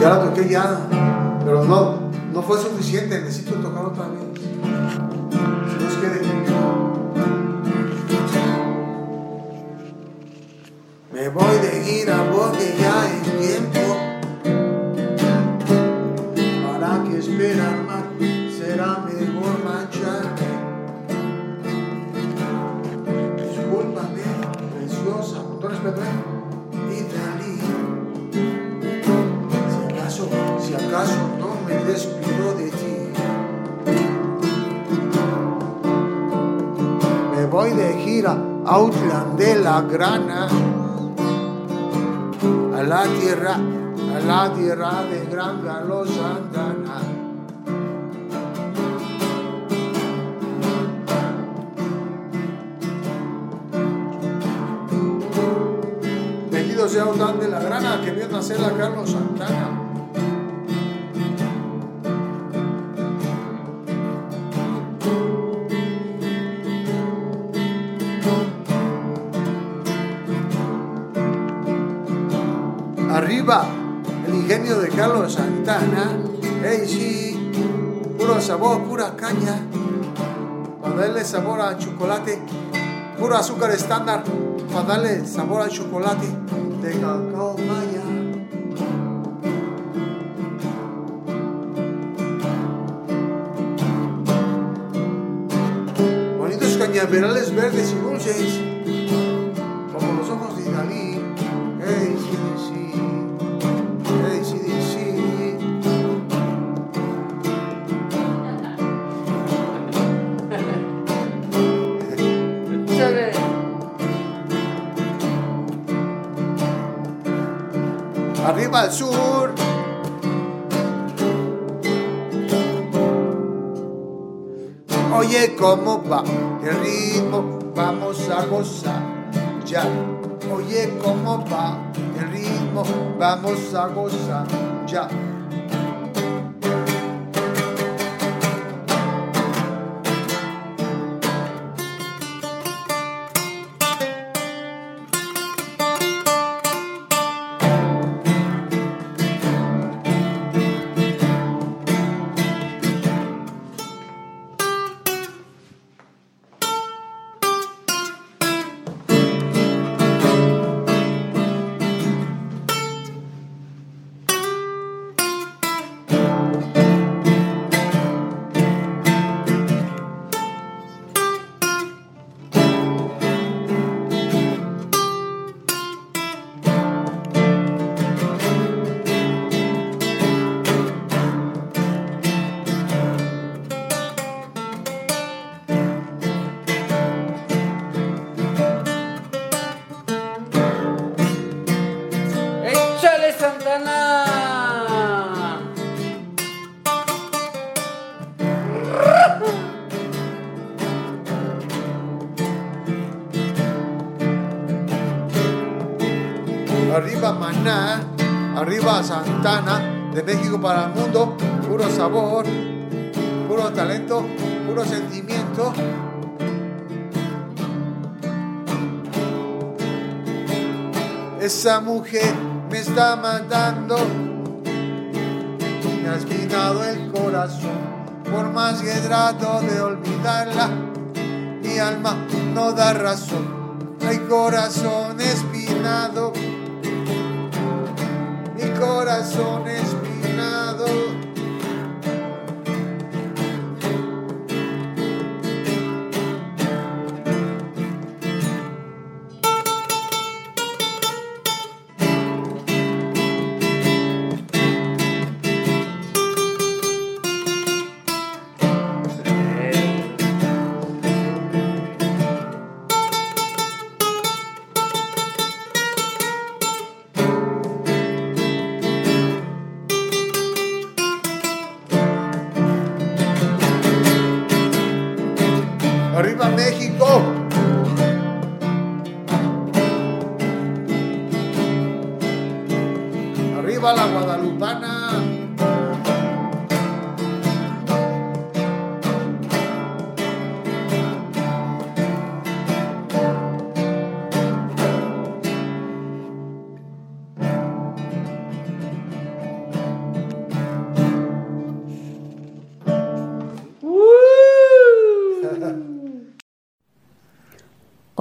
Ya la toqué ya, pero no, no fue suficiente, necesito tocar otra vez. Me voy de gira porque ya es tiempo. ¿Para que esperar más? Será mejor marcharme. Discúlpame, preciosa, con todo respeto, acaso no me despido de ti. Me voy de gira a Outland de la Grana. A la tierra, a la tierra de Gran Galo Santana. Bendito sea Outland de la Grana que vio nacer a Carlos Santana. Hey, sí, puro sabor, pura caña. Para darle sabor al chocolate, puro azúcar estándar. Para darle sabor al chocolate de cacao maya. Bonitos cañaverales verdes y dulces, ¿cómo va el ritmo? Vamos a gozar ya. Oye, ¿cómo va el ritmo? Vamos a gozar ya. Santana, de México para el mundo, puro sabor, puro talento, puro sentimiento. Esa mujer me está matando, me ha espinado el corazón, por más que trato de olvidarla, mi alma no da razón, hay corazón espinado. Mi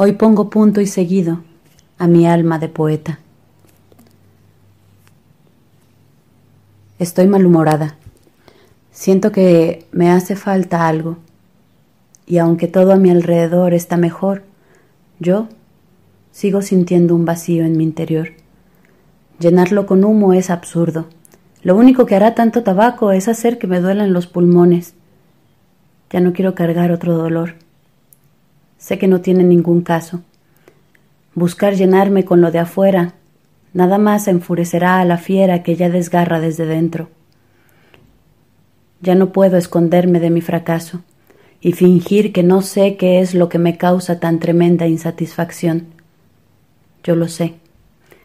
Hoy pongo punto y seguido a mi alma de poeta. Estoy malhumorada. Siento que me hace falta algo. Y aunque todo a mi alrededor está mejor, yo sigo sintiendo un vacío en mi interior. Llenarlo con humo es absurdo. Lo único que hará tanto tabaco es hacer que me duelan los pulmones. Ya no quiero cargar otro dolor. Sé que no tiene ningún caso. Buscar llenarme con lo de afuera nada más enfurecerá a la fiera que ya desgarra desde dentro. Ya no puedo esconderme de mi fracaso y fingir que no sé qué es lo que me causa tan tremenda insatisfacción. Yo lo sé.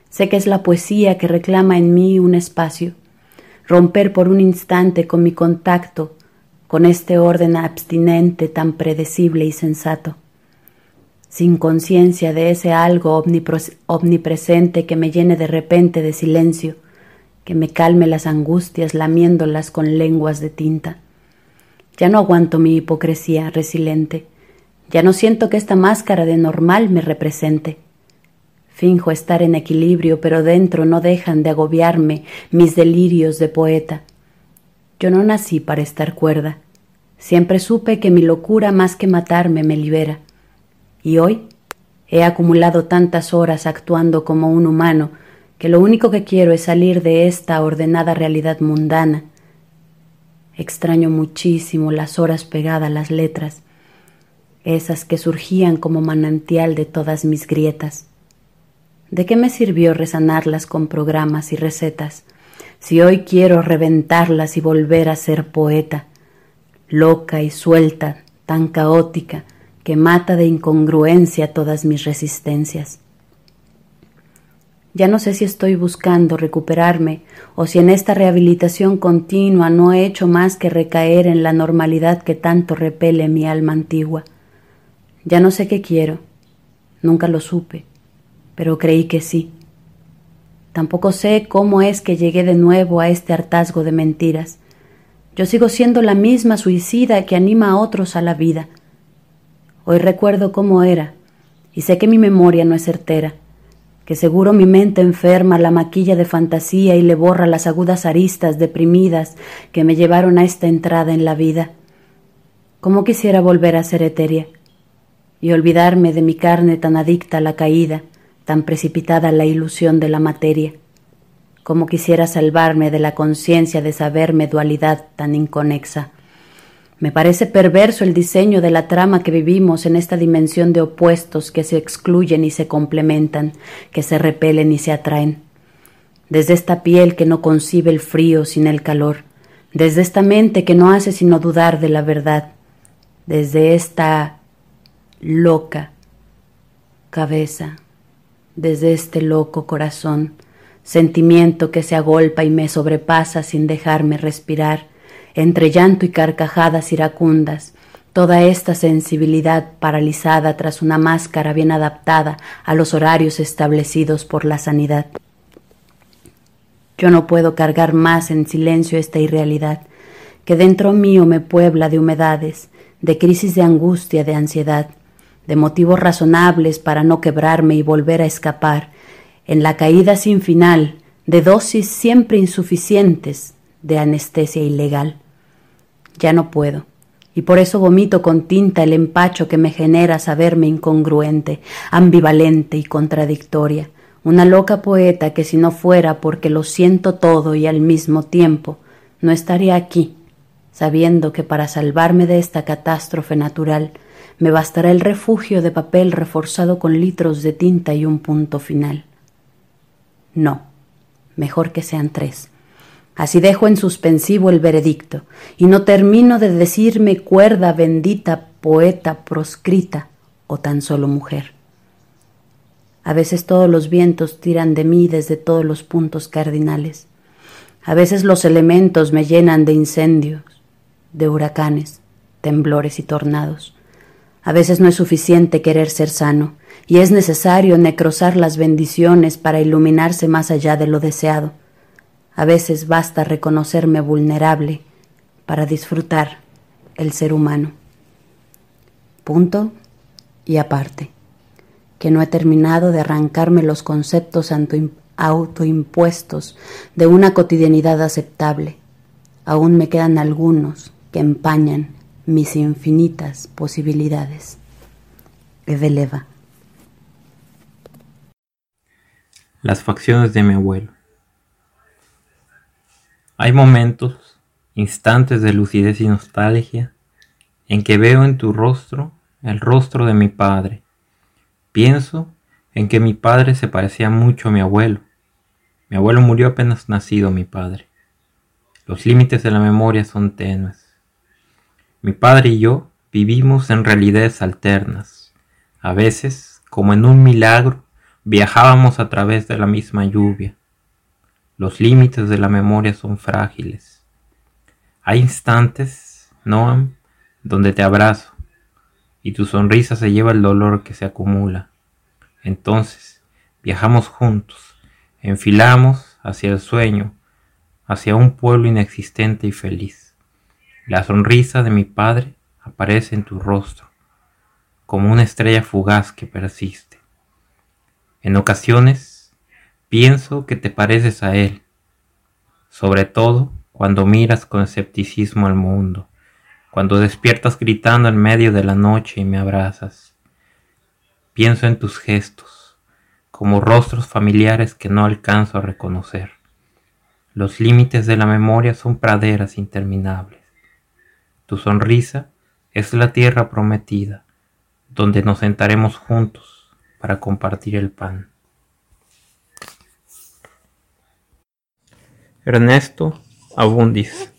Sé que es la poesía que reclama en mí un espacio, romper por un instante con mi contacto con este orden abstinente tan predecible y sensato sin conciencia de ese algo omnipresente que me llene de repente de silencio, que me calme las angustias lamiéndolas con lenguas de tinta. Ya no aguanto mi hipocresía resiliente, ya no siento que esta máscara de normal me represente. Finjo estar en equilibrio, pero dentro no dejan de agobiarme mis delirios de poeta. Yo no nací para estar cuerda. Siempre supe que mi locura más que matarme me libera y hoy he acumulado tantas horas actuando como un humano que lo único que quiero es salir de esta ordenada realidad mundana. Extraño muchísimo las horas pegadas a las letras, esas que surgían como manantial de todas mis grietas. ¿De qué me sirvió resanarlas con programas y recetas si hoy quiero reventarlas y volver a ser poeta, loca y suelta, tan caótica, que mata de incongruencia todas mis resistencias. Ya no sé si estoy buscando recuperarme o si en esta rehabilitación continua no he hecho más que recaer en la normalidad que tanto repele mi alma antigua. Ya no sé qué quiero, nunca lo supe, pero creí que sí. Tampoco sé cómo es que llegué de nuevo a este hartazgo de mentiras. Yo sigo siendo la misma suicida que anima a otros a la vida, Hoy recuerdo cómo era, y sé que mi memoria no es certera, que seguro mi mente enferma la maquilla de fantasía y le borra las agudas aristas deprimidas que me llevaron a esta entrada en la vida. ¿Cómo quisiera volver a ser etérea y olvidarme de mi carne tan adicta a la caída, tan precipitada a la ilusión de la materia? ¿Cómo quisiera salvarme de la conciencia de saberme dualidad tan inconexa? Me parece perverso el diseño de la trama que vivimos en esta dimensión de opuestos que se excluyen y se complementan, que se repelen y se atraen. Desde esta piel que no concibe el frío sin el calor, desde esta mente que no hace sino dudar de la verdad, desde esta loca cabeza, desde este loco corazón, sentimiento que se agolpa y me sobrepasa sin dejarme respirar, entre llanto y carcajadas iracundas, toda esta sensibilidad paralizada tras una máscara bien adaptada a los horarios establecidos por la sanidad. Yo no puedo cargar más en silencio esta irrealidad, que dentro mío me puebla de humedades, de crisis de angustia, de ansiedad, de motivos razonables para no quebrarme y volver a escapar, en la caída sin final de dosis siempre insuficientes de anestesia ilegal. Ya no puedo, y por eso vomito con tinta el empacho que me genera saberme incongruente, ambivalente y contradictoria, una loca poeta que si no fuera porque lo siento todo y al mismo tiempo, no estaría aquí, sabiendo que para salvarme de esta catástrofe natural me bastará el refugio de papel reforzado con litros de tinta y un punto final. No, mejor que sean tres. Así dejo en suspensivo el veredicto, y no termino de decirme cuerda bendita, poeta proscrita o tan solo mujer. A veces todos los vientos tiran de mí desde todos los puntos cardinales. A veces los elementos me llenan de incendios, de huracanes, temblores y tornados. A veces no es suficiente querer ser sano, y es necesario necrosar las bendiciones para iluminarse más allá de lo deseado. A veces basta reconocerme vulnerable para disfrutar el ser humano. Punto y aparte que no he terminado de arrancarme los conceptos autoimpuestos de una cotidianidad aceptable. Aún me quedan algunos que empañan mis infinitas posibilidades. Eveleva. Las facciones de mi abuelo. Hay momentos, instantes de lucidez y nostalgia, en que veo en tu rostro el rostro de mi padre, Pienso en que mi padre se parecía mucho a mi abuelo. Mi abuelo murió apenas nacido mi padre. Los límites de la memoria son tenues. Mi padre y yo vivimos en realidades alternas. A veces, como en un milagro, viajábamos a través de la misma lluvia. Los límites de la memoria son frágiles. Hay instantes, Noam, donde te abrazo, y tu sonrisa se lleva el dolor que se acumula. Entonces, viajamos juntos, enfilamos hacia el sueño, hacia un pueblo inexistente y feliz. La sonrisa de mi padre aparece en tu rostro, como una estrella fugaz que persiste. En ocasiones, pienso que te pareces a él, sobre todo cuando miras con escepticismo al mundo cuando despiertas gritando en medio de la noche y me abrazas. Pienso en tus gestos, como rostros familiares que no alcanzo a reconocer. Los límites de la memoria son praderas interminables. Tu sonrisa es la tierra prometida, donde nos sentaremos juntos para compartir el pan. Ernesto Abundis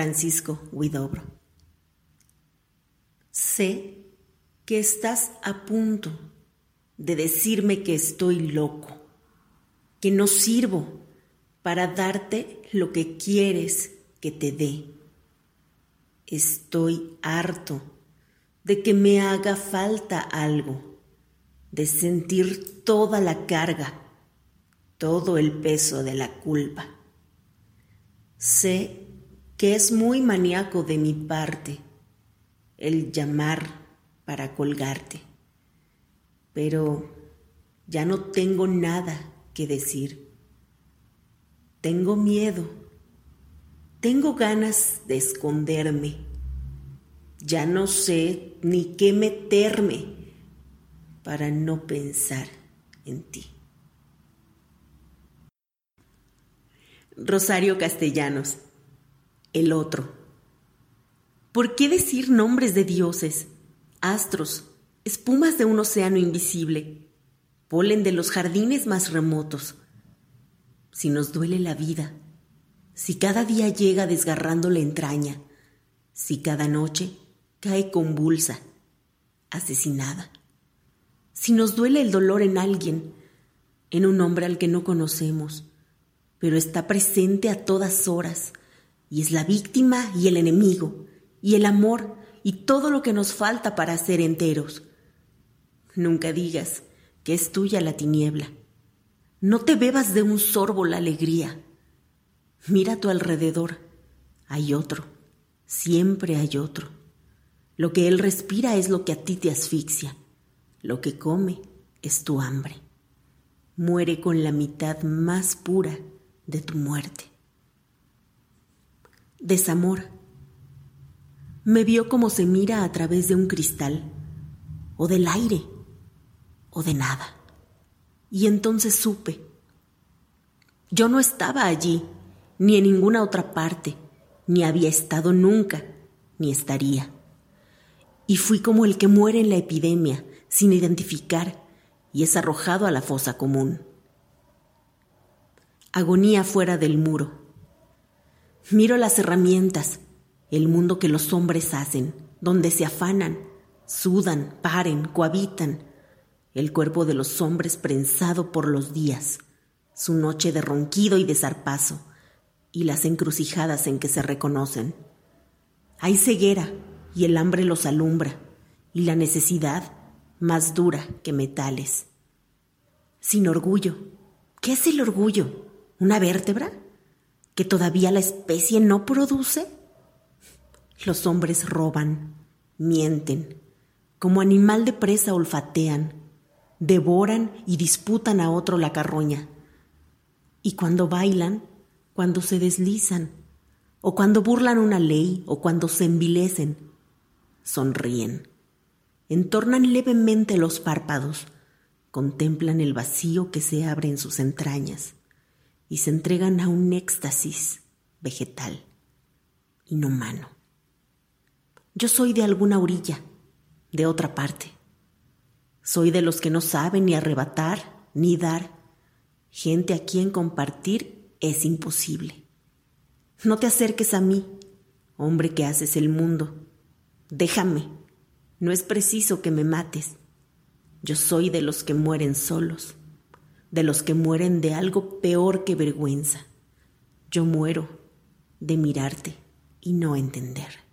Francisco Huidobro. Sé que estás a punto de decirme que estoy loco, que no sirvo para darte lo que quieres que te dé. Estoy harto de que me haga falta algo, de sentir toda la carga, todo el peso de la culpa. Sé que es muy maníaco de mi parte el llamar para colgarte, pero ya no tengo nada que decir. Tengo miedo, tengo ganas de esconderme, ya no sé ni qué meterme para no pensar en ti. Rosario Castellanos, el otro. ¿Por qué decir nombres de dioses, astros, espumas de un océano invisible, polen de los jardines más remotos? Si nos duele la vida, si cada día llega desgarrando la entraña, si cada noche cae convulsa, asesinada, si nos duele el dolor en alguien, en un hombre al que no conocemos, pero está presente a todas horas y es la víctima y el enemigo y el amor y todo lo que nos falta para ser enteros. Nunca digas que es tuya la tiniebla. No te bebas de un sorbo la alegría. Mira a tu alrededor. Hay otro. Siempre hay otro. Lo que él respira es lo que a ti te asfixia. Lo que come es tu hambre. Muere con la mitad más pura de tu muerte. Desamor. Me vio como se mira a través de un cristal, o del aire, o de nada. Y entonces supe. Yo no estaba allí, ni en ninguna otra parte, ni había estado nunca, ni estaría. Y fui como el que muere en la epidemia, sin identificar, y es arrojado a la fosa común agonía fuera del muro. Miro las herramientas, el mundo que los hombres hacen, donde se afanan, sudan, paren, cohabitan, el cuerpo de los hombres prensado por los días, su noche de ronquido y de zarpazo, y las encrucijadas en que se reconocen. Hay ceguera y el hambre los alumbra, y la necesidad más dura que metales. Sin orgullo. ¿Qué es el orgullo? ¿Una vértebra? ¿Que todavía la especie no produce? Los hombres roban, mienten, como animal de presa olfatean, devoran y disputan a otro la carroña. Y cuando bailan, cuando se deslizan, o cuando burlan una ley, o cuando se envilecen, sonríen, entornan levemente los párpados, contemplan el vacío que se abre en sus entrañas y se entregan a un éxtasis vegetal, inhumano. Yo soy de alguna orilla, de otra parte. Soy de los que no saben ni arrebatar ni dar. Gente a quien compartir es imposible. No te acerques a mí, hombre que haces el mundo. Déjame. No es preciso que me mates. Yo soy de los que mueren solos de los que mueren de algo peor que vergüenza. Yo muero de mirarte y no entender.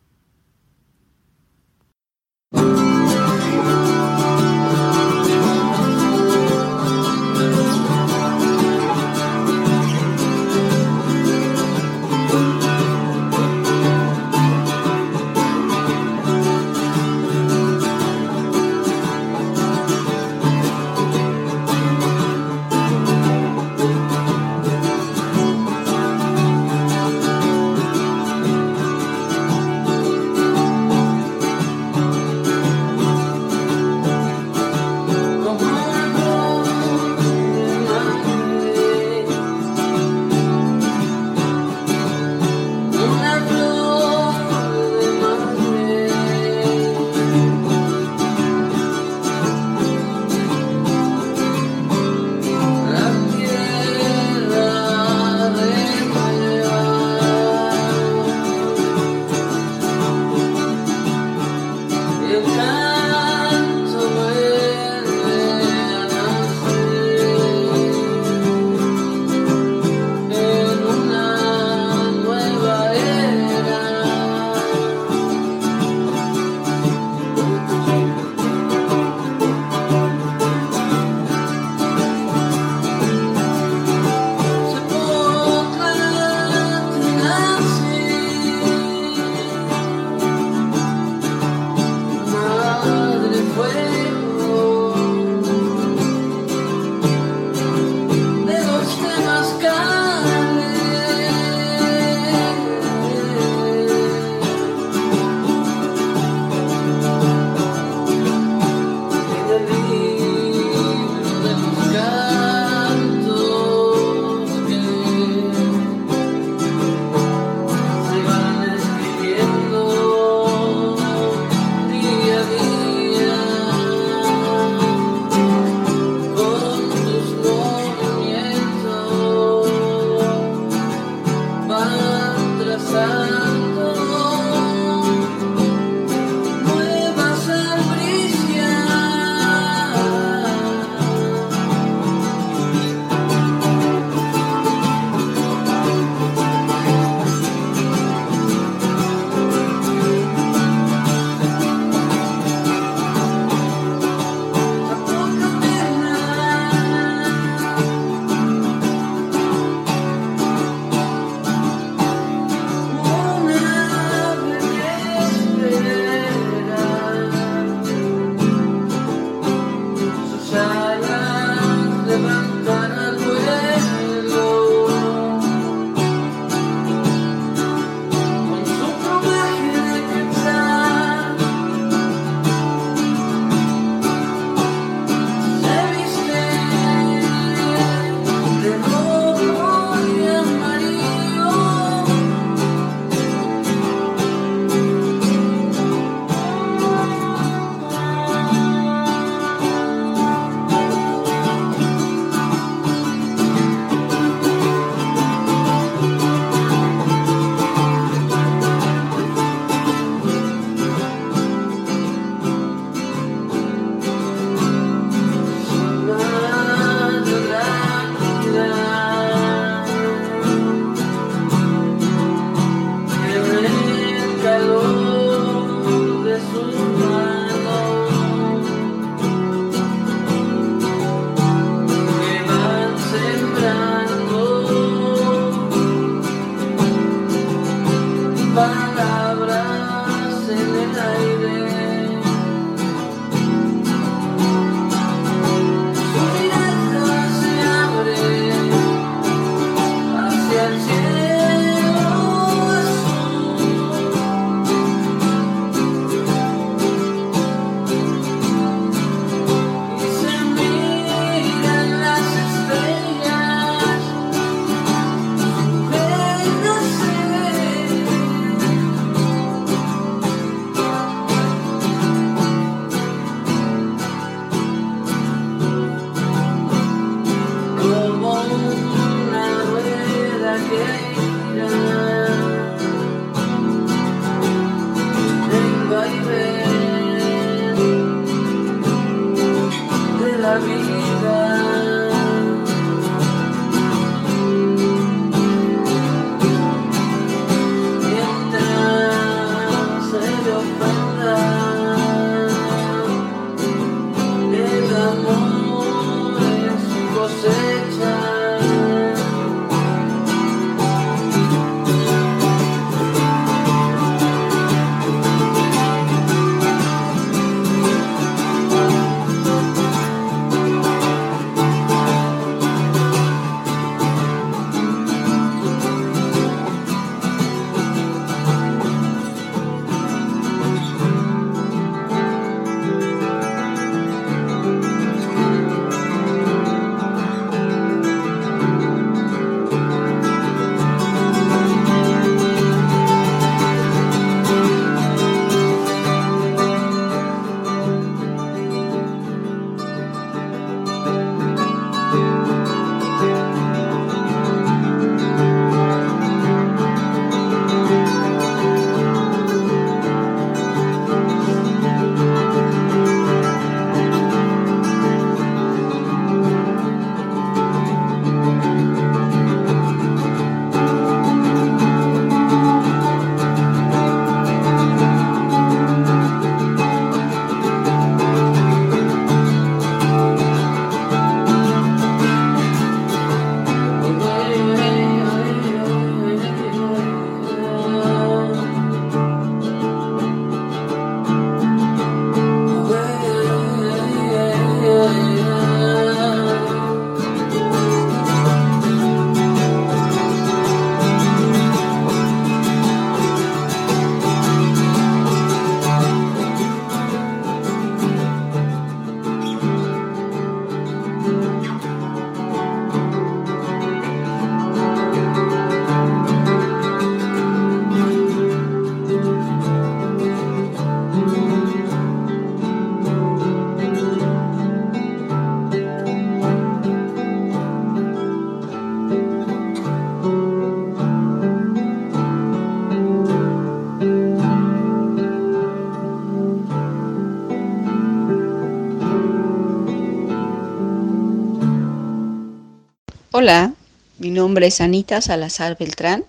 Nombre es Anita Salazar Beltrán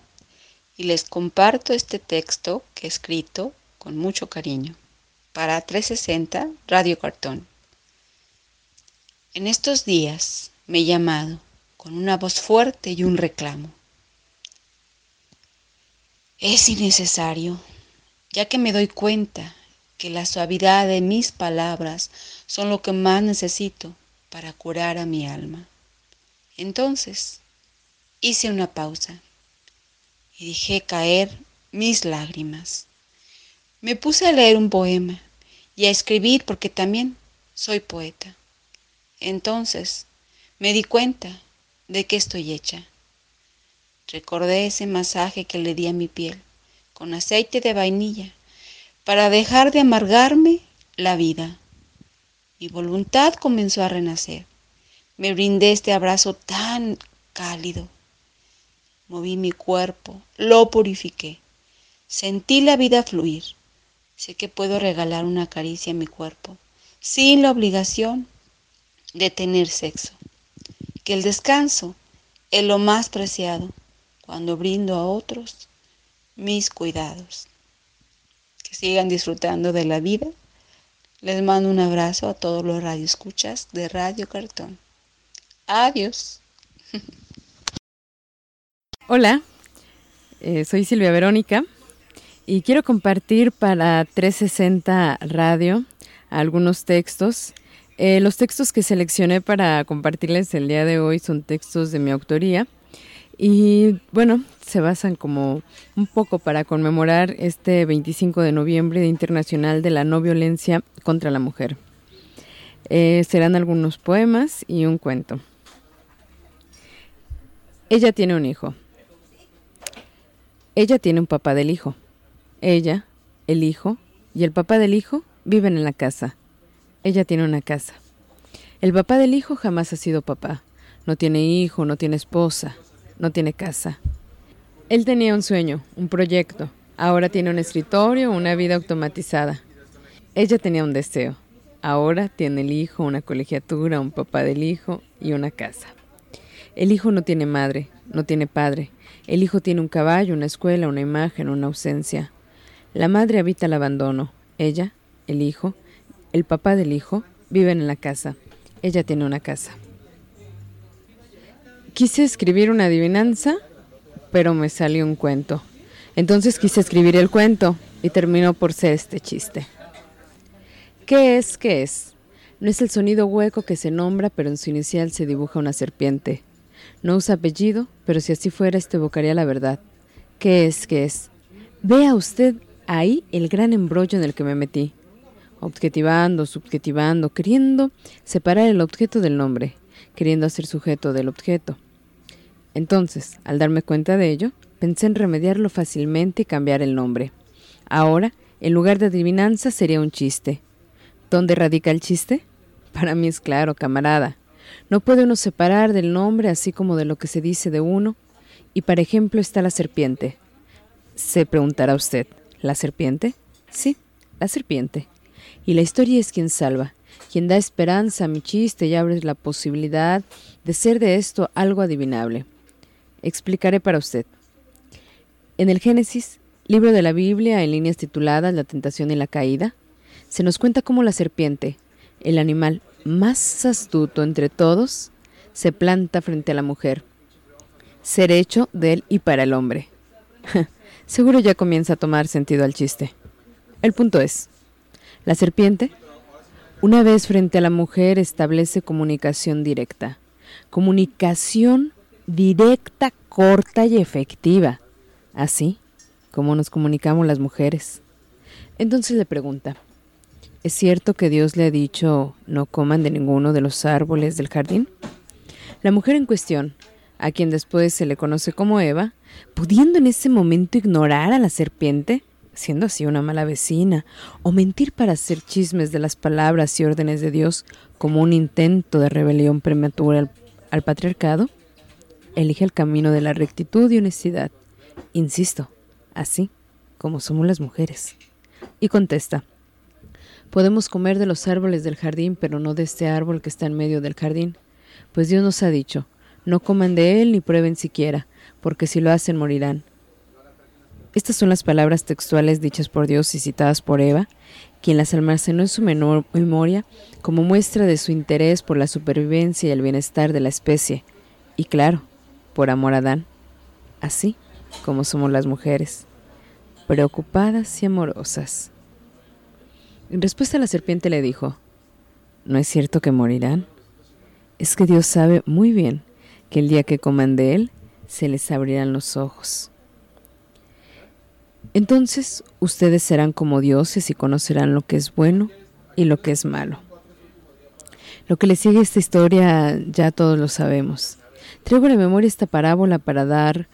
y les comparto este texto que he escrito con mucho cariño para 360 Radio Cartón. En estos días me he llamado con una voz fuerte y un reclamo. Es innecesario, ya que me doy cuenta que la suavidad de mis palabras son lo que más necesito para curar a mi alma. Entonces hice una pausa y dejé caer mis lágrimas. Me puse a leer un poema y a escribir porque también soy poeta. Entonces me di cuenta de que estoy hecha. Recordé ese masaje que le di a mi piel con aceite de vainilla para dejar de amargarme la vida. Mi voluntad comenzó a renacer. Me brindé este abrazo tan cálido Moví mi cuerpo, lo purifiqué. Sentí la vida fluir. Sé que puedo regalar una caricia a mi cuerpo, sin la obligación de tener sexo. Que el descanso es lo más preciado cuando brindo a otros mis cuidados. Que sigan disfrutando de la vida. Les mando un abrazo a todos los radioescuchas de Radio Cartón. Adiós. Hola, eh, soy Silvia Verónica y quiero compartir para 360 Radio algunos textos. Eh, los textos que seleccioné para compartirles el día de hoy son textos de mi autoría y bueno, se basan como un poco para conmemorar este 25 de noviembre, Día Internacional de la No Violencia contra la Mujer. Eh, serán algunos poemas y un cuento. Ella tiene un hijo. Ella tiene un papá del hijo. Ella, el hijo y el papá del hijo viven en la casa. Ella tiene una casa. El papá del hijo jamás ha sido papá. No tiene hijo, no tiene esposa, no tiene casa. Él tenía un sueño, un proyecto. Ahora tiene un escritorio, una vida automatizada. Ella tenía un deseo. Ahora tiene el hijo, una colegiatura, un papá del hijo y una casa. El hijo no tiene madre, no tiene padre. El hijo tiene un caballo, una escuela, una imagen, una ausencia. La madre habita el abandono. Ella, el hijo, el papá del hijo, viven en la casa. Ella tiene una casa. Quise escribir una adivinanza, pero me salió un cuento. Entonces quise escribir el cuento y terminó por ser este chiste. ¿Qué es? ¿Qué es? No es el sonido hueco que se nombra, pero en su inicial se dibuja una serpiente. No usa apellido, pero si así fuera, esto evocaría la verdad. ¿Qué es? ¿Qué es? Vea usted ahí el gran embrollo en el que me metí. Objetivando, subjetivando, queriendo separar el objeto del nombre, queriendo hacer sujeto del objeto. Entonces, al darme cuenta de ello, pensé en remediarlo fácilmente y cambiar el nombre. Ahora, en lugar de adivinanza, sería un chiste. ¿Dónde radica el chiste? Para mí es claro, camarada. No puede uno separar del nombre así como de lo que se dice de uno. Y por ejemplo está la serpiente. Se preguntará usted, ¿la serpiente? Sí, la serpiente. Y la historia es quien salva, quien da esperanza a mi chiste y abre la posibilidad de ser de esto algo adivinable. Explicaré para usted. En el Génesis, libro de la Biblia en líneas tituladas La tentación y la caída, se nos cuenta cómo la serpiente, el animal más astuto entre todos, se planta frente a la mujer. Ser hecho de él y para el hombre. Seguro ya comienza a tomar sentido al chiste. El punto es, la serpiente, una vez frente a la mujer, establece comunicación directa. Comunicación directa, corta y efectiva. Así como nos comunicamos las mujeres. Entonces le pregunta, ¿Es cierto que Dios le ha dicho no coman de ninguno de los árboles del jardín? La mujer en cuestión, a quien después se le conoce como Eva, pudiendo en ese momento ignorar a la serpiente, siendo así una mala vecina, o mentir para hacer chismes de las palabras y órdenes de Dios como un intento de rebelión prematura al, patriarcado, elige el camino de la rectitud y honestidad, insisto, así como somos las mujeres. Y contesta, Podemos comer de los árboles del jardín, pero no de este árbol que está en medio del jardín, pues Dios nos ha dicho, No coman de él ni prueben siquiera, porque si lo hacen morirán. Estas son las palabras textuales dichas por Dios y citadas por Eva, quien las almacenó en su memoria como muestra de su interés por la supervivencia y el bienestar de la especie, y claro, por amor a Adán, así como somos las mujeres, preocupadas y amorosas. En respuesta la serpiente le dijo, ¿no es cierto que morirán? Es que Dios sabe muy bien que el día que coman de él, se les abrirán los ojos. Entonces ustedes serán como dioses y conocerán lo que es bueno y lo que es malo. Lo que le sigue a esta historia ya todos lo sabemos. Traigo en la memoria esta parábola para dar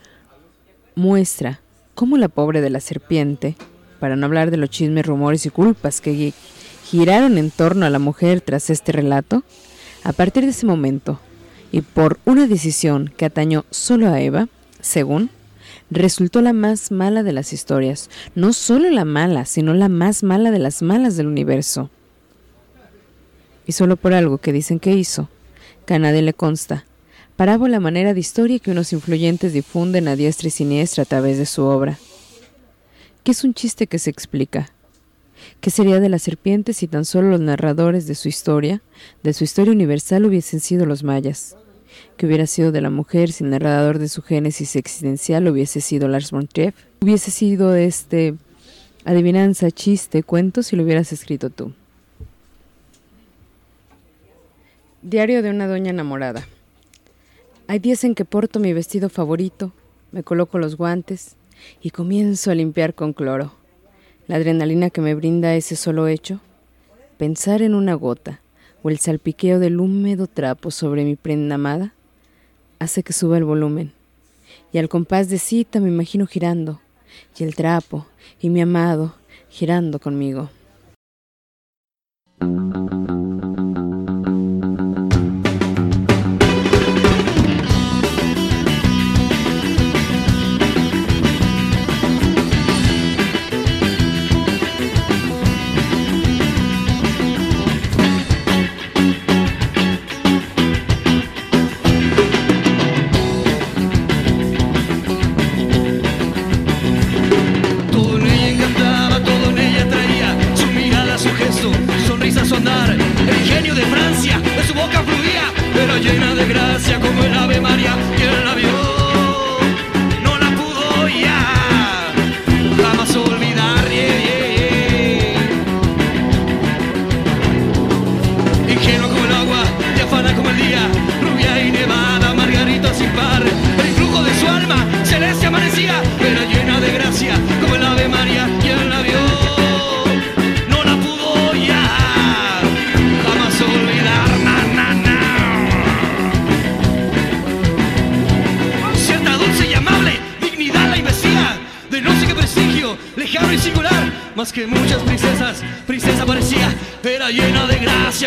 muestra cómo la pobre de la serpiente, para no hablar de los chismes, rumores y culpas que giraron en torno a la mujer tras este relato, a partir de ese momento, y por una decisión que atañó solo a Eva, según, resultó la más mala de las historias, no solo la mala, sino la más mala de las malas del universo. Y solo por algo que dicen que hizo, que a nadie le consta, parábola manera de historia que unos influyentes difunden a diestra y siniestra a través de su obra. ¿Qué es un chiste que se explica? ¿Qué sería de la serpiente si tan solo los narradores de su historia, de su historia universal, hubiesen sido los mayas? ¿Qué hubiera sido de la mujer si el narrador de su génesis existencial hubiese sido Lars von? ¿Hubiese sido este adivinanza, chiste, cuento si lo hubieras escrito tú? Diario de una doña enamorada. Hay días en que porto mi vestido favorito, me coloco los guantes y comienzo a limpiar con cloro. La adrenalina que me brinda ese solo hecho, pensar en una gota o el salpiqueo del húmedo trapo sobre mi prenda amada, hace que suba el volumen. Y al compás de cita me imagino girando, y el trapo, y mi amado, girando conmigo. llena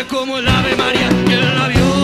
como el ave María que la vio.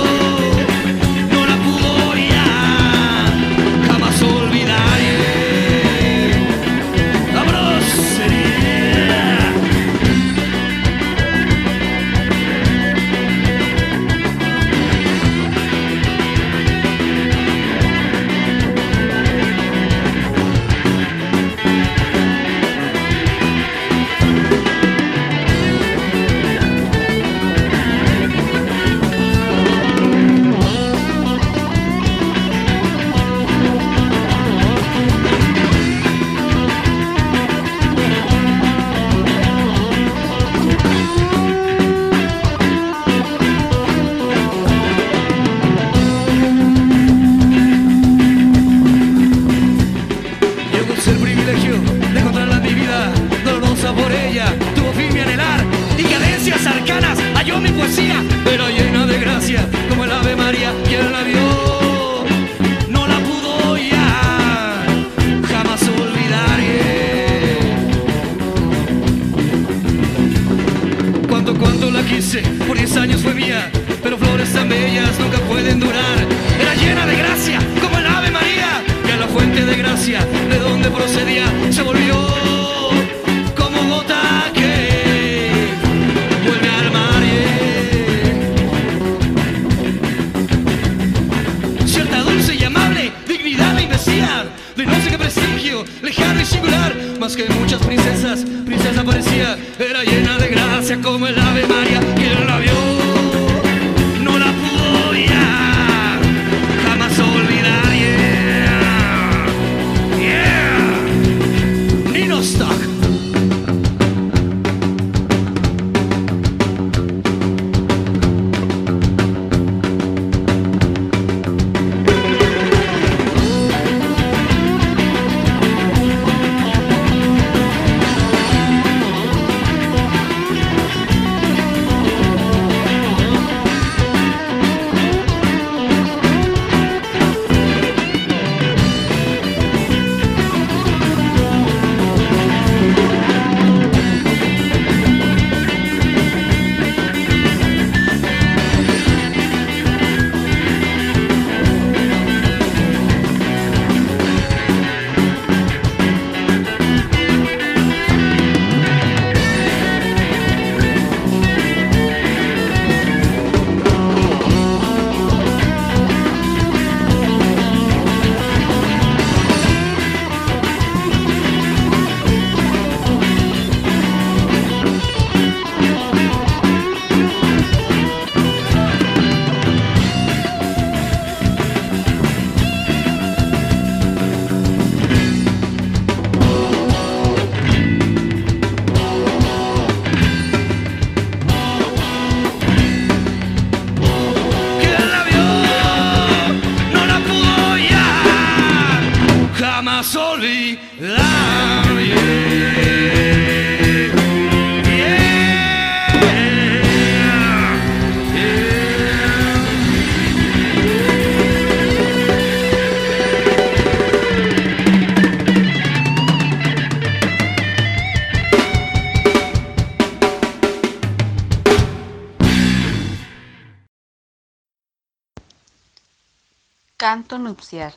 Nupcial.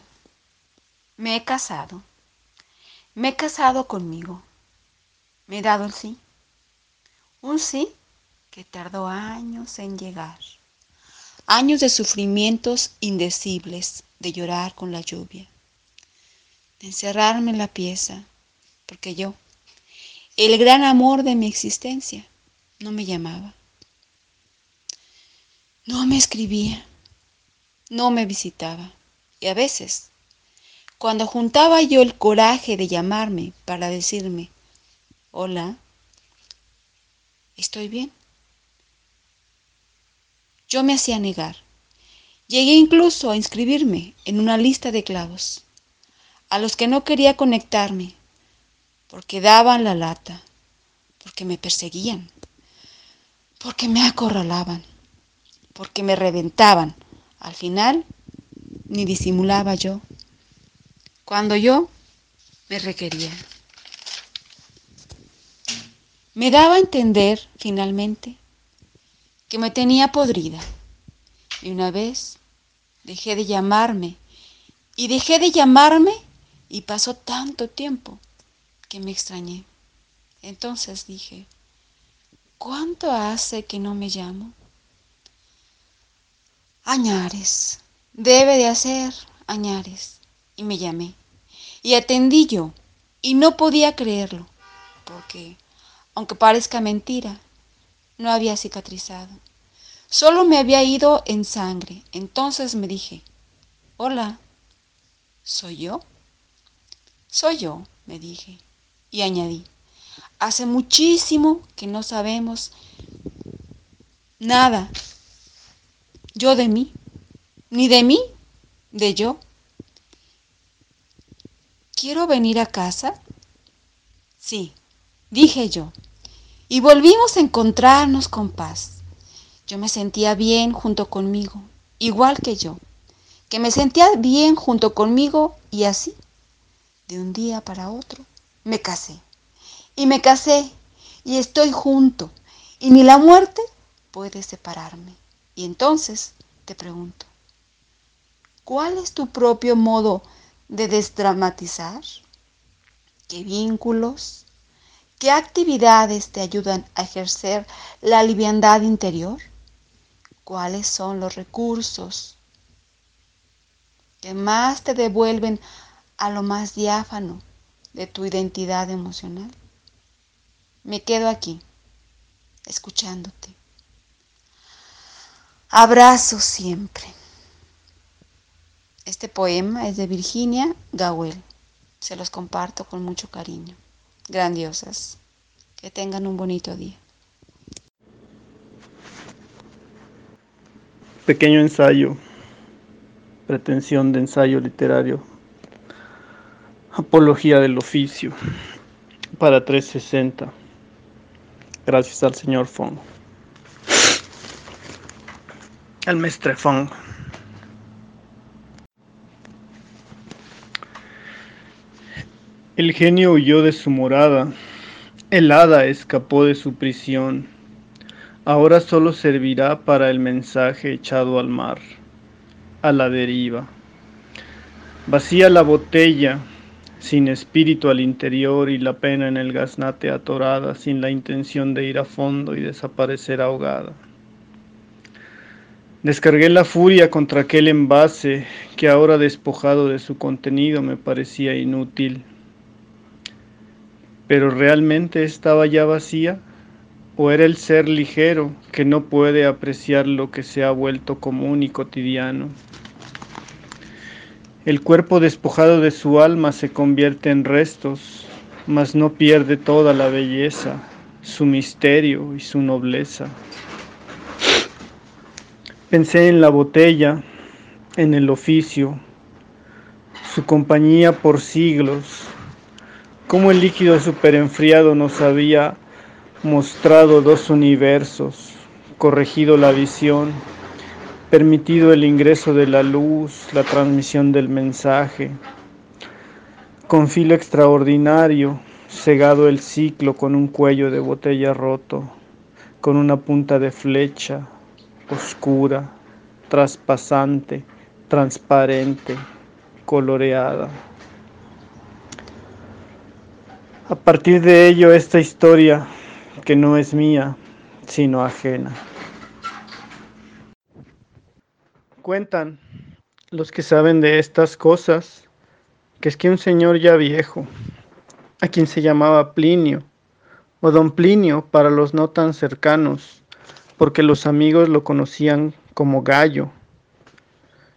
Me he casado. Me he casado conmigo. Me he dado el sí. Un sí que tardó años en llegar. Años de sufrimientos indecibles, de llorar con la lluvia, de encerrarme en la pieza, porque yo, el gran amor de mi existencia, no me llamaba. No me escribía no me visitaba. Y a veces, cuando juntaba yo el coraje de llamarme para decirme, hola, estoy bien, yo me hacía negar. Llegué incluso a inscribirme en una lista de clavos, a los que no quería conectarme, porque daban la lata, porque me perseguían, porque me acorralaban, porque me reventaban. Al final, ni disimulaba yo, cuando yo me requería. Me daba a entender, finalmente, que me tenía podrida. Y una vez dejé de llamarme, y dejé de llamarme, y pasó tanto tiempo que me extrañé. Entonces dije, ¿cuánto hace que no me llamo? Añares, debe de hacer Añares. Y me llamé. Y atendí yo. Y no podía creerlo. Porque, aunque parezca mentira, no había cicatrizado. Solo me había ido en sangre. Entonces me dije, hola, ¿soy yo? Soy yo, me dije. Y añadí, hace muchísimo que no sabemos nada yo de mí, ni de mí, de yo. ¿Quiero venir a casa? Sí, dije yo. Y volvimos a encontrarnos con paz. Yo me sentía bien junto conmigo, igual que yo, que me sentía bien junto conmigo y así, de un día para otro, me casé. Y me casé y estoy junto, y ni la muerte puede separarme. Y entonces te pregunto, ¿cuál es tu propio modo de desdramatizar? ¿Qué vínculos? ¿Qué actividades te ayudan a ejercer la liviandad interior? ¿Cuáles son los recursos que más te devuelven a lo más diáfano de tu identidad emocional? Me quedo aquí, escuchándote. Abrazo siempre. Este poema es de Virginia Gawel. Se los comparto con mucho cariño. Grandiosas. Que tengan un bonito día. Pequeño ensayo. Pretensión de ensayo literario. Apología del oficio. Para 360. Gracias al señor Fong. El mestre Fong. El genio huyó de su morada, el hada escapó de su prisión, ahora solo servirá para el mensaje echado al mar, a la deriva. Vacía la botella, sin espíritu al interior y la pena en el gaznate atorada, sin la intención de ir a fondo y desaparecer ahogada. Descargué la furia contra aquel envase que ahora despojado de su contenido me parecía inútil pero realmente estaba ya vacía? ¿O era el ser ligero que no puede apreciar lo que se ha vuelto común y cotidiano? El cuerpo despojado de su alma se convierte en restos, mas no pierde toda la belleza, su misterio y su nobleza. Pensé en la botella, en el oficio, su compañía por siglos, como el líquido superenfriado nos había mostrado dos universos, corregido la visión, permitido el ingreso de la luz, la transmisión del mensaje, con filo extraordinario, cegado el ciclo con un cuello de botella roto, con una punta de flecha, oscura, traspasante, transparente, coloreada. A partir de ello, esta historia, que no es mía, sino ajena. Cuentan los que saben de estas cosas, que es que un señor ya viejo, a quien se llamaba Plinio, o don Plinio para los no tan cercanos, porque los amigos lo conocían como Gallo,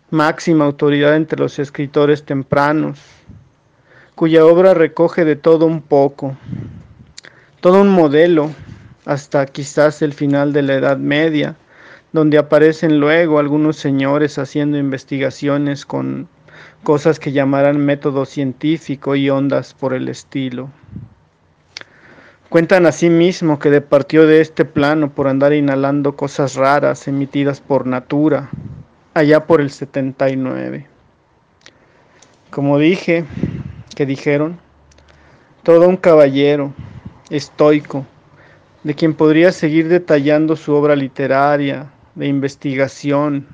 máxima autoridad entre los escritores tempranos, cuya obra recoge de todo un poco, todo un modelo, hasta quizás el final de la Edad Media, donde aparecen luego algunos señores haciendo investigaciones con cosas que llamarán método científico y ondas por el estilo. Cuentan asimismo que departió de este plano por andar inhalando cosas raras emitidas por natura, allá por el 79. Como dije, que dijeron, todo un caballero, estoico, de quien podría seguir detallando su obra literaria, de investigación,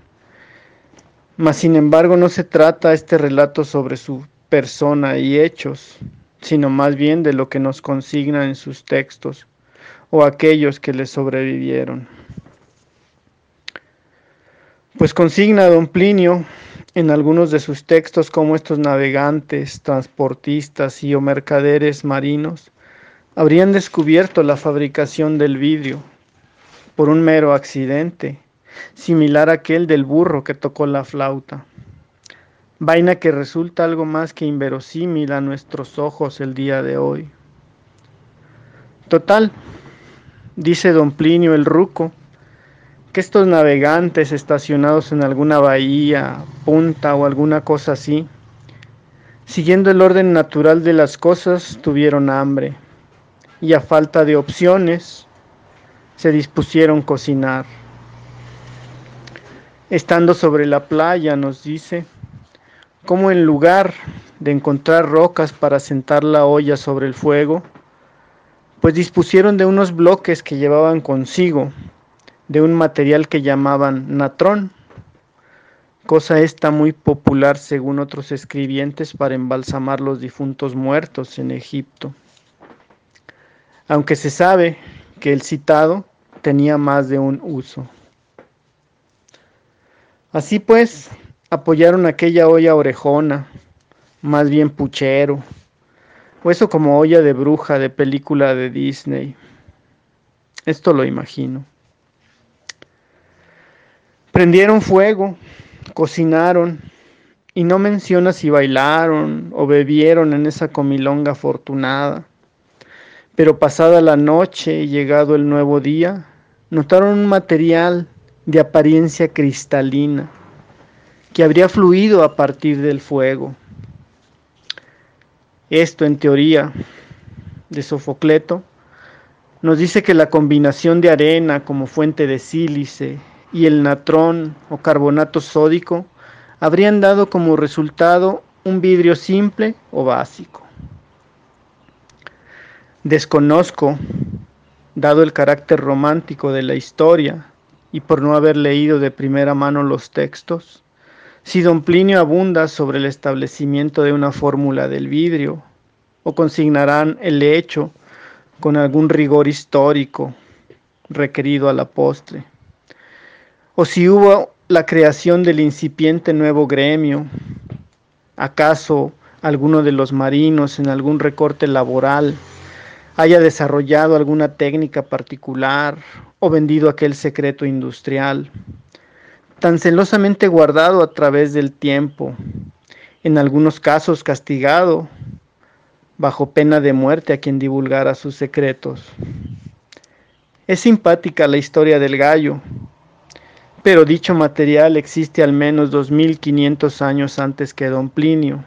mas sin embargo no se trata este relato sobre su persona y hechos, sino más bien de lo que nos consigna en sus textos o aquellos que le sobrevivieron. Pues consigna a don Plinio en algunos de sus textos cómo estos navegantes, transportistas y o mercaderes marinos habrían descubierto la fabricación del vidrio por un mero accidente, similar a aquel del burro que tocó la flauta. Vaina que resulta algo más que inverosímil a nuestros ojos el día de hoy. Total, dice don Plinio el Ruco, que estos navegantes estacionados en alguna bahía, punta o alguna cosa así, siguiendo el orden natural de las cosas, tuvieron hambre y a falta de opciones se dispusieron cocinar. Estando sobre la playa, nos dice, como en lugar de encontrar rocas para sentar la olla sobre el fuego, pues dispusieron de unos bloques que llevaban consigo de un material que llamaban natrón, cosa esta muy popular según otros escribientes para embalsamar los difuntos muertos en Egipto. Aunque se sabe que el citado tenía más de un uso. Así pues, apoyaron aquella olla orejona, más bien puchero, o eso como olla de bruja de película de Disney Esto lo imagino. Prendieron fuego, cocinaron, y no menciona si bailaron o bebieron en esa comilonga afortunada. Pero pasada la noche y llegado el nuevo día, notaron un material de apariencia cristalina que habría fluido a partir del fuego. Esto, en teoría, de Sofocleto, nos dice que la combinación de arena como fuente de sílice y el natrón o carbonato sódico habrían dado como resultado un vidrio simple o básico. Desconozco, dado el carácter romántico de la historia y por no haber leído de primera mano los textos, si don Plinio abunda sobre el establecimiento de una fórmula del vidrio, o consignarán el hecho con algún rigor histórico requerido a la postre, o si hubo la creación del incipiente nuevo gremio, acaso alguno de los marinos en algún recorte laboral haya desarrollado alguna técnica particular o vendido aquel secreto industrial tan celosamente guardado a través del tiempo, en algunos casos castigado bajo pena de muerte a quien divulgara sus secretos. Es simpática la historia del gallo, pero dicho material existe al menos 2500 años antes que don Plinio,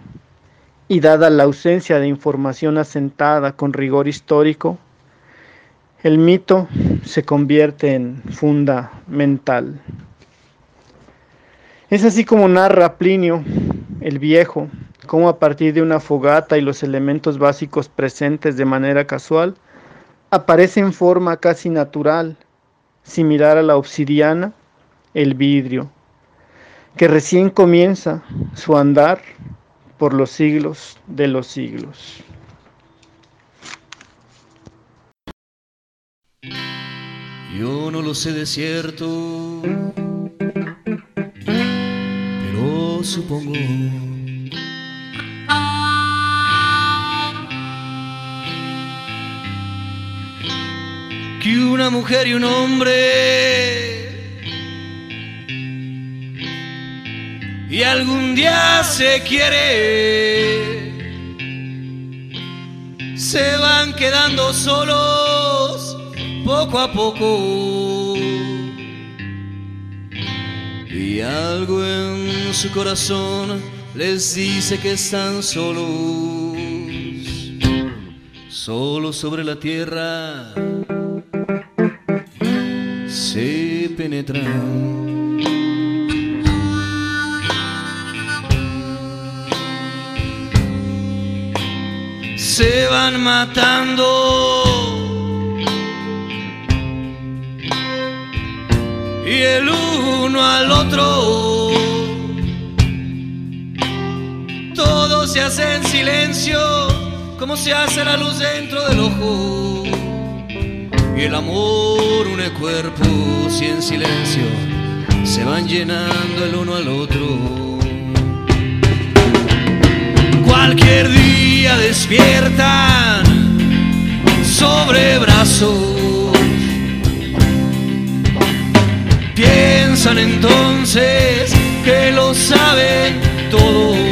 y dada la ausencia de información asentada con rigor histórico, el mito se convierte en fundamental. Es así como narra Plinio el Viejo, cómo a partir de una fogata y los elementos básicos presentes de manera casual, aparece en forma casi natural, similar a la obsidiana, el vidrio, que recién comienza su andar por los siglos de los siglos. Yo no lo sé de cierto supongo. Que una mujer y un hombre y algún día se quiere, se van quedando solos poco a poco y algo en su corazón les dice que están solos, solos sobre la tierra, se penetran. Se van matando y el uno al otro. Todo se hace en silencio, como se hace la luz dentro del ojo. Y el amor une cuerpos y en silencio se van llenando el uno al otro. Cualquier día despiertan sobre brazos piensan entonces que lo saben todo.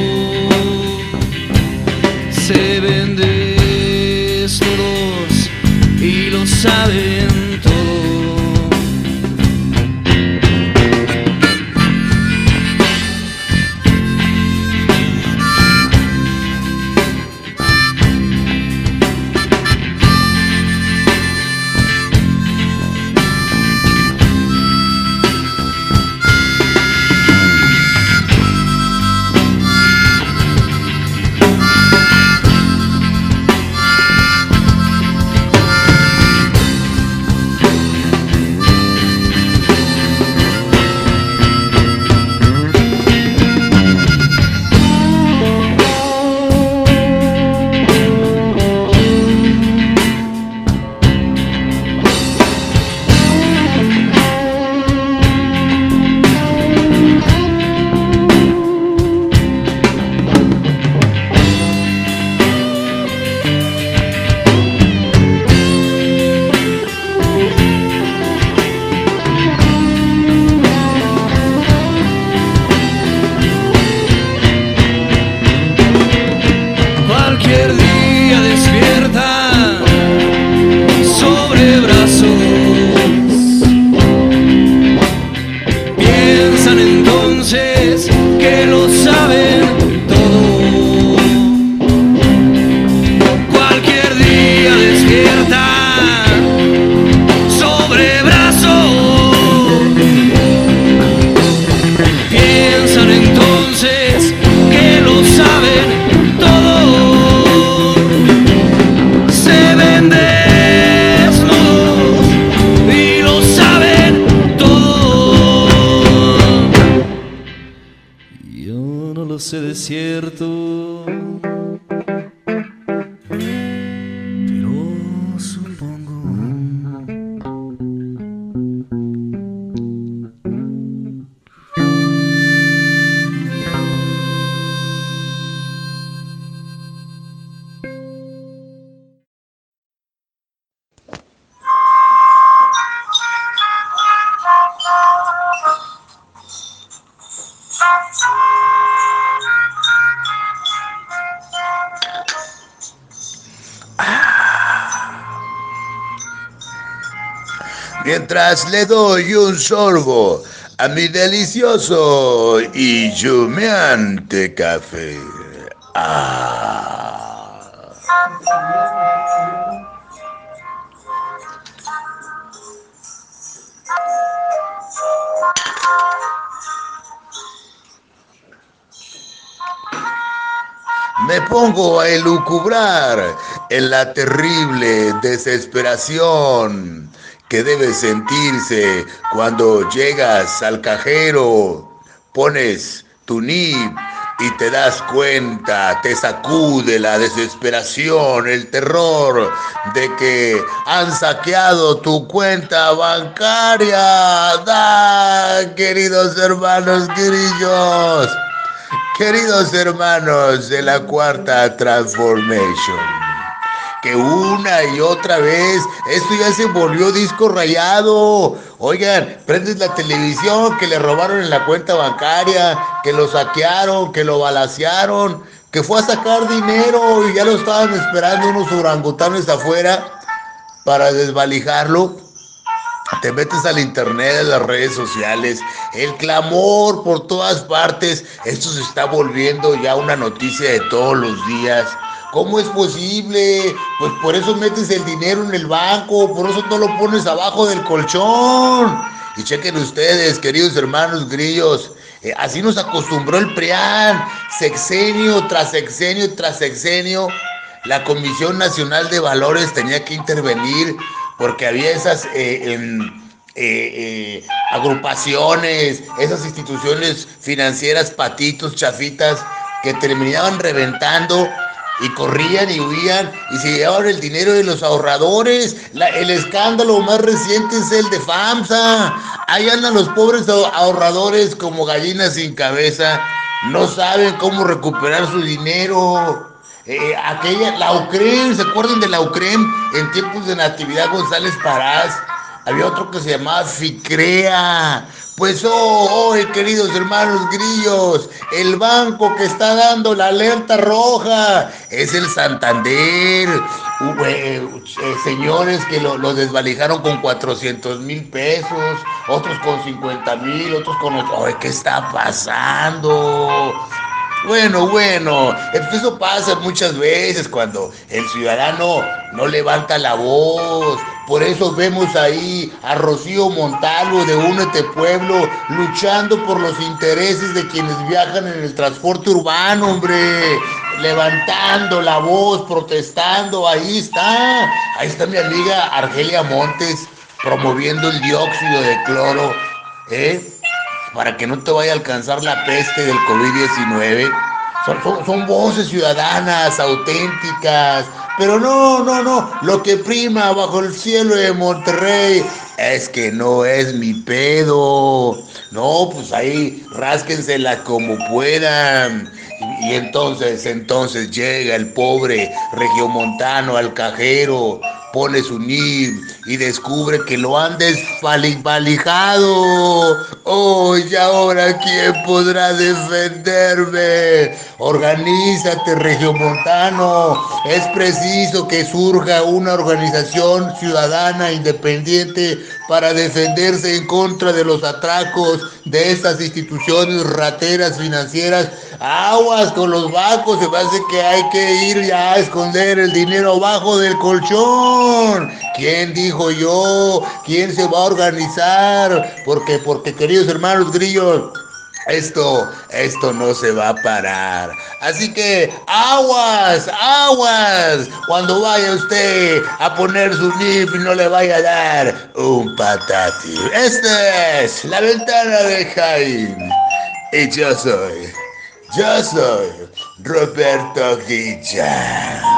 Dulce desierto. Mientras le doy un sorbo a mi delicioso y humeante café. Ah. Me pongo a elucubrar en la terrible desesperación que debe sentirse cuando llegas al cajero, pones tu NIP y te das cuenta, te sacude la desesperación, el terror de que han saqueado tu cuenta bancaria. ¡Da, queridos hermanos grillos! Queridos hermanos de la cuarta transformation que una y otra vez esto ya se volvió disco rayado. Oigan, prendes la televisión que le robaron en la cuenta bancaria, que lo saquearon, que lo balacearon, que fue a sacar dinero y ya lo estaban esperando unos orangutanes afuera para desvalijarlo. Te metes al internet, a las redes sociales, el clamor por todas partes. Esto se está volviendo ya una noticia de todos los días. ¿Cómo es posible? Pues por eso metes el dinero en el banco, por eso no lo pones abajo del colchón. Y chequen ustedes, queridos hermanos grillos, eh, así nos acostumbró el PRIAN, sexenio tras sexenio tras sexenio. La Comisión Nacional de Valores tenía que intervenir porque había esas eh, eh, agrupaciones, esas instituciones financieras, patitos, chafitas, que terminaban reventando y corrían y huían y se llevaban el dinero de los ahorradores. el escándalo más reciente es el de FAMSA. Ahí andan los pobres ahorradores como gallinas sin cabeza. No saben cómo recuperar su dinero. Eh, aquella, la UCREM, ¿se acuerdan de la UCREM? En tiempos de Natividad González Parás. Había otro que se llamaba FICREA. Pues oh, queridos hermanos grillos, el banco que está dando la alerta roja es el Santander. Uh, eh, eh, señores que lo, desvalijaron con 400 mil pesos, otros con 50 mil, otros con... Oye, ¿qué está pasando? Bueno, bueno, eso pasa muchas veces cuando el ciudadano no levanta la voz. Por eso vemos ahí a Rocío Montalvo de Únete Pueblo luchando por los intereses de quienes viajan en el transporte urbano, hombre. Levantando la voz, protestando, ahí está. Ahí está mi amiga Argelia Montes promoviendo el dióxido de cloro. ¿eh? Para que no te vaya a alcanzar la peste del COVID-19. Son, voces ciudadanas, auténticas. Pero no, no, no. Lo que prima bajo el cielo de Monterrey es que no es mi pedo. No, pues ahí rásquensela como puedan. Y, y entonces, entonces llega el pobre regiomontano al cajero pone su NIB y descubre que lo han desvalijado. Oh, y ahora quién podrá defenderme. Organízate, Regiomontano. Es preciso que surja una organización ciudadana independiente para defenderse en contra de los atracos de estas instituciones rateras financieras. Aguas con los bancos, se me hace que hay que ir ya a esconder el dinero abajo del colchón. ¿Quién dijo yo? ¿Quién se va a organizar? Porque, porque queridos hermanos grillos, esto, esto no se va a parar. Así que aguas, aguas. Cuando vaya usted a poner su NIP no le vaya a dar un patati. Esta es la ventana de Jaime. Y yo soy Yo soy Roberto Guillán.